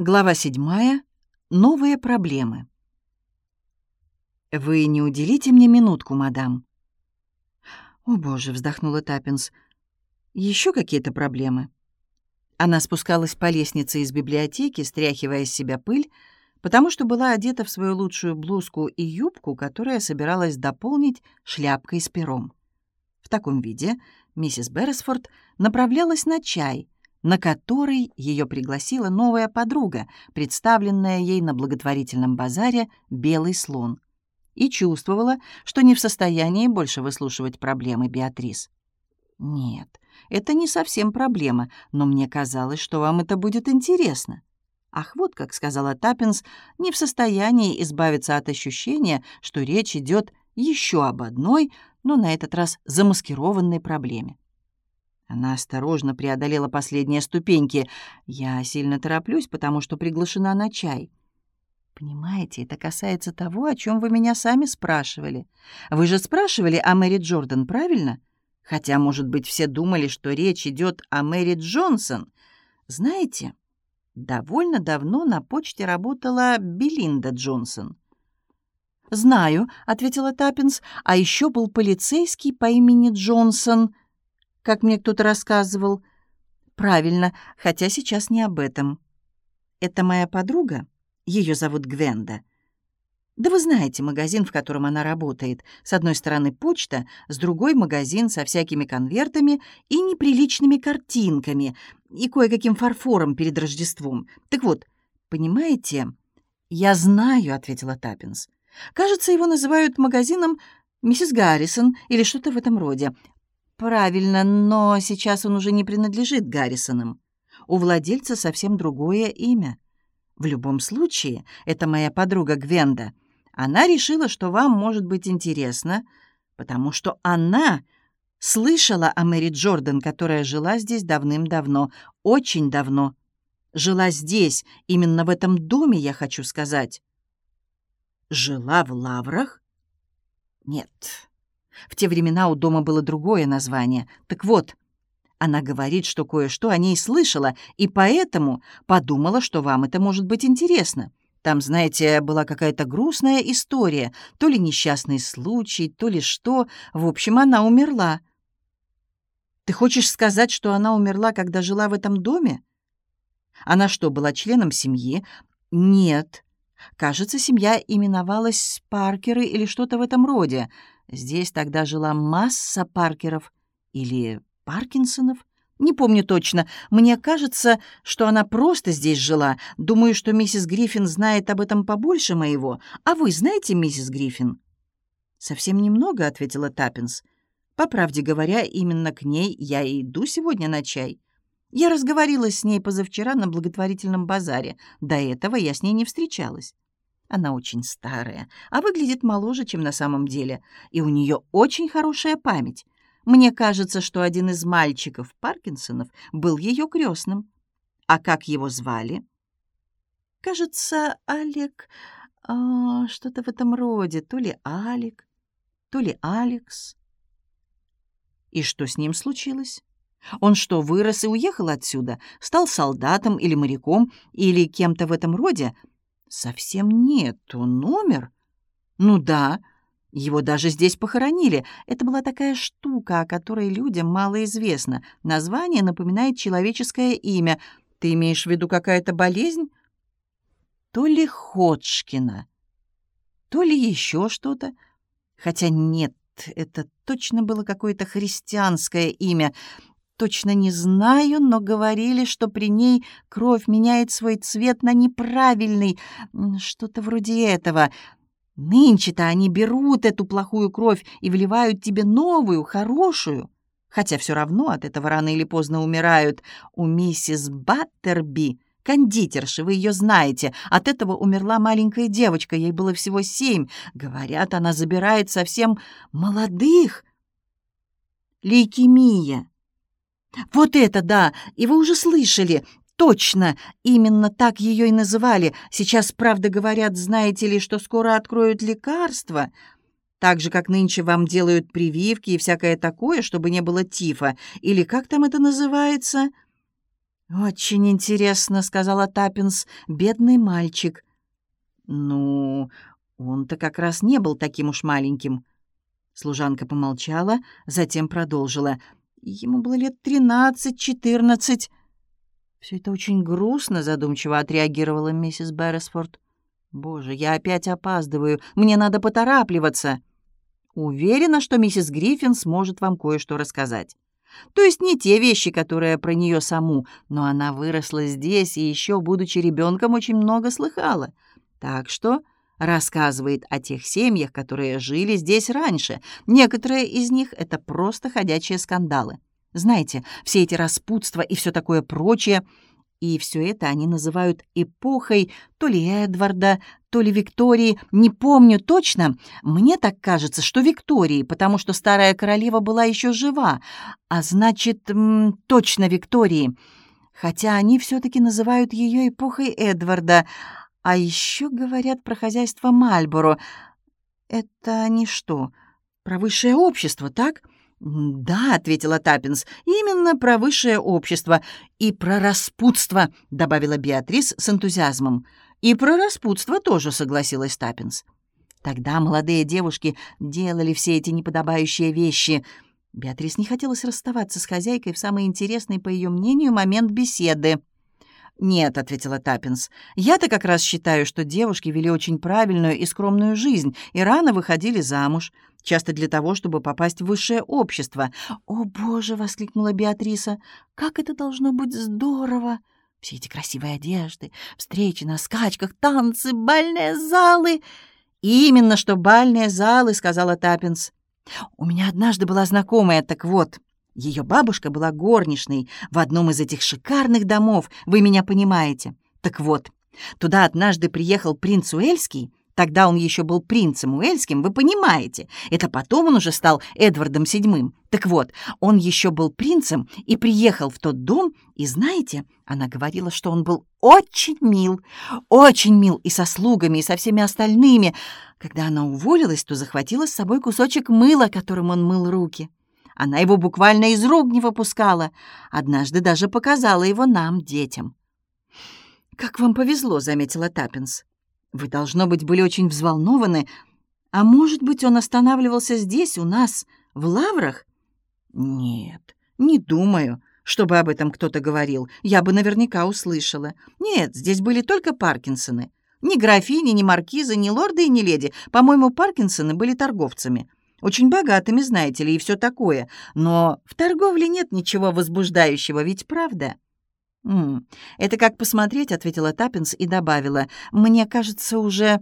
Глава седьмая. Новые проблемы. «Вы не уделите мне минутку, мадам?» «О, боже!» — вздохнула Таппинс. Еще какие-то проблемы?» Она спускалась по лестнице из библиотеки, стряхивая с себя пыль, потому что была одета в свою лучшую блузку и юбку, которая собиралась дополнить шляпкой с пером. В таком виде миссис Берресфорд направлялась на чай — на который ее пригласила новая подруга, представленная ей на благотворительном базаре «Белый слон», и чувствовала, что не в состоянии больше выслушивать проблемы Беатрис. «Нет, это не совсем проблема, но мне казалось, что вам это будет интересно». Ах, вот как сказала Таппинс, не в состоянии избавиться от ощущения, что речь идет еще об одной, но на этот раз замаскированной проблеме. Она осторожно преодолела последние ступеньки. «Я сильно тороплюсь, потому что приглашена на чай». «Понимаете, это касается того, о чем вы меня сами спрашивали. Вы же спрашивали о Мэри Джордан, правильно? Хотя, может быть, все думали, что речь идет о Мэри Джонсон. Знаете, довольно давно на почте работала Белинда Джонсон». «Знаю», — ответила Таппинс, — «а еще был полицейский по имени Джонсон» как мне кто-то рассказывал. Правильно, хотя сейчас не об этом. Это моя подруга, ее зовут Гвенда. Да вы знаете магазин, в котором она работает. С одной стороны почта, с другой магазин со всякими конвертами и неприличными картинками, и кое-каким фарфором перед Рождеством. Так вот, понимаете... «Я знаю», — ответила Таппинс. «Кажется, его называют магазином «Миссис Гаррисон» или что-то в этом роде. «Правильно, но сейчас он уже не принадлежит Гаррисонам. У владельца совсем другое имя. В любом случае, это моя подруга Гвенда. Она решила, что вам может быть интересно, потому что она слышала о Мэри Джордан, которая жила здесь давным-давно, очень давно. Жила здесь, именно в этом доме, я хочу сказать». «Жила в Лаврах?» «Нет». В те времена у дома было другое название. Так вот, она говорит, что кое-что о ней слышала, и поэтому подумала, что вам это может быть интересно. Там, знаете, была какая-то грустная история, то ли несчастный случай, то ли что. В общем, она умерла. Ты хочешь сказать, что она умерла, когда жила в этом доме? Она что, была членом семьи? Нет. Кажется, семья именовалась Паркеры или что-то в этом роде. Здесь тогда жила масса Паркеров или Паркинсонов. Не помню точно. Мне кажется, что она просто здесь жила. Думаю, что миссис Гриффин знает об этом побольше моего. А вы знаете миссис Гриффин?» «Совсем немного», — ответила Таппинс. «По правде говоря, именно к ней я и иду сегодня на чай. Я разговорилась с ней позавчера на благотворительном базаре. До этого я с ней не встречалась. Она очень старая, а выглядит моложе, чем на самом деле, и у нее очень хорошая память. Мне кажется, что один из мальчиков Паркинсонов был ее крестным. А как его звали? Кажется, Алек... А, что-то в этом роде. То ли Алек, то ли Алекс. И что с ним случилось? Он что, вырос и уехал отсюда? Стал солдатом или моряком, или кем-то в этом роде? Совсем нет, он умер. Ну да, его даже здесь похоронили. Это была такая штука, о которой людям мало известно. Название напоминает человеческое имя. Ты имеешь в виду какая-то болезнь? То ли Ходжкина, то ли еще что-то. Хотя нет, это точно было какое-то христианское имя. Точно не знаю, но говорили, что при ней кровь меняет свой цвет на неправильный, что-то вроде этого. Нынче-то они берут эту плохую кровь и вливают тебе новую, хорошую. Хотя все равно от этого рано или поздно умирают. У миссис Баттерби, кондитерши, вы ее знаете, от этого умерла маленькая девочка, ей было всего семь. Говорят, она забирает совсем молодых. Лейкемия. «Вот это да! И вы уже слышали! Точно! Именно так ее и называли. Сейчас, правда, говорят, знаете ли, что скоро откроют лекарства. Так же, как нынче вам делают прививки и всякое такое, чтобы не было тифа. Или как там это называется?» «Очень интересно», — сказала Таппинс, — «бедный мальчик». «Ну, он-то как раз не был таким уж маленьким». Служанка помолчала, затем продолжила. «Ему было лет тринадцать-четырнадцать». «Все это очень грустно», — задумчиво отреагировала миссис Берресфорд. «Боже, я опять опаздываю. Мне надо поторапливаться». «Уверена, что миссис Гриффин сможет вам кое-что рассказать». То есть не те вещи, которые про нее саму, но она выросла здесь и еще, будучи ребенком, очень много слыхала. Так что рассказывает о тех семьях, которые жили здесь раньше. Некоторые из них — это просто ходячие скандалы. Знаете, все эти распутства и все такое прочее — и все это они называют эпохой то ли Эдварда, то ли Виктории, не помню точно. Мне так кажется, что Виктории, потому что старая королева была еще жива, а значит, точно Виктории. Хотя они все-таки называют ее эпохой Эдварда, а еще говорят про хозяйство Мальборо. Это они что, про высшее общество, так?» «Да», — ответила Таппинс, — «именно про высшее общество и про распутство», — добавила Беатрис с энтузиазмом. «И про распутство тоже», — согласилась Таппинс. Тогда молодые девушки делали все эти неподобающие вещи. Беатрис не хотелось расставаться с хозяйкой в самый интересный, по ее мнению, момент беседы. «Нет», — ответила Таппинс, — «я-то как раз считаю, что девушки вели очень правильную и скромную жизнь и рано выходили замуж, часто для того, чтобы попасть в высшее общество». «О, Боже!» — воскликнула Беатриса. «Как это должно быть здорово! Все эти красивые одежды, встречи на скачках, танцы, бальные залы!» «Именно что бальные залы», — сказала Таппинс. «У меня однажды была знакомая, так вот...» Ее бабушка была горничной в одном из этих шикарных домов, вы меня понимаете. Так вот, туда однажды приехал принц Уэльский, Тогда он еще был принцем Уэльским, вы понимаете. Это потом он уже стал Эдвардом VII. Так вот, он еще был принцем и приехал в тот дом, и знаете, она говорила, что он был очень мил, очень мил и со слугами, и со всеми остальными. Когда она уволилась, то захватила с собой кусочек мыла, которым он мыл руки. Она его буквально из рук не выпускала. Однажды даже показала его нам, детям. «Как вам повезло», — заметила Таппинс. «Вы, должно быть, были очень взволнованы. А может быть, он останавливался здесь, у нас, в Лаврах?» «Нет, не думаю, чтобы об этом кто-то говорил. Я бы наверняка услышала. Нет, здесь были только Паркинсоны. Ни графини, ни маркизы, ни лорды и ни леди. По-моему, Паркинсоны были торговцами. Очень богатыми, знаете ли, и все такое. Но в торговле нет ничего возбуждающего, ведь правда?» «М -м, «Это как посмотреть», — ответила Таппинс и добавила. «Мне кажется, уже...»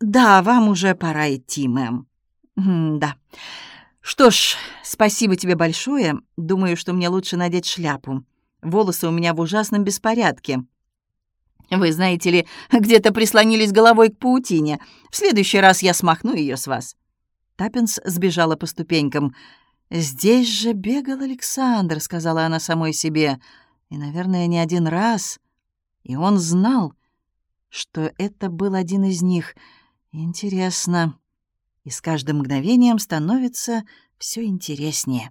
«Да, вам уже пора идти, мэм». М «Да. Что ж, спасибо тебе большое. Думаю, что мне лучше надеть шляпу. Волосы у меня в ужасном беспорядке». «Вы, знаете ли, где-то прислонились головой к паутине. В следующий раз я смахну ее с вас». Таппинс сбежала по ступенькам. «Здесь же бегал Александр», — сказала она самой себе. «И, наверное, не один раз. И он знал, что это был один из них. Интересно. И с каждым мгновением становится все интереснее».